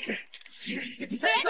There's